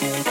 Thank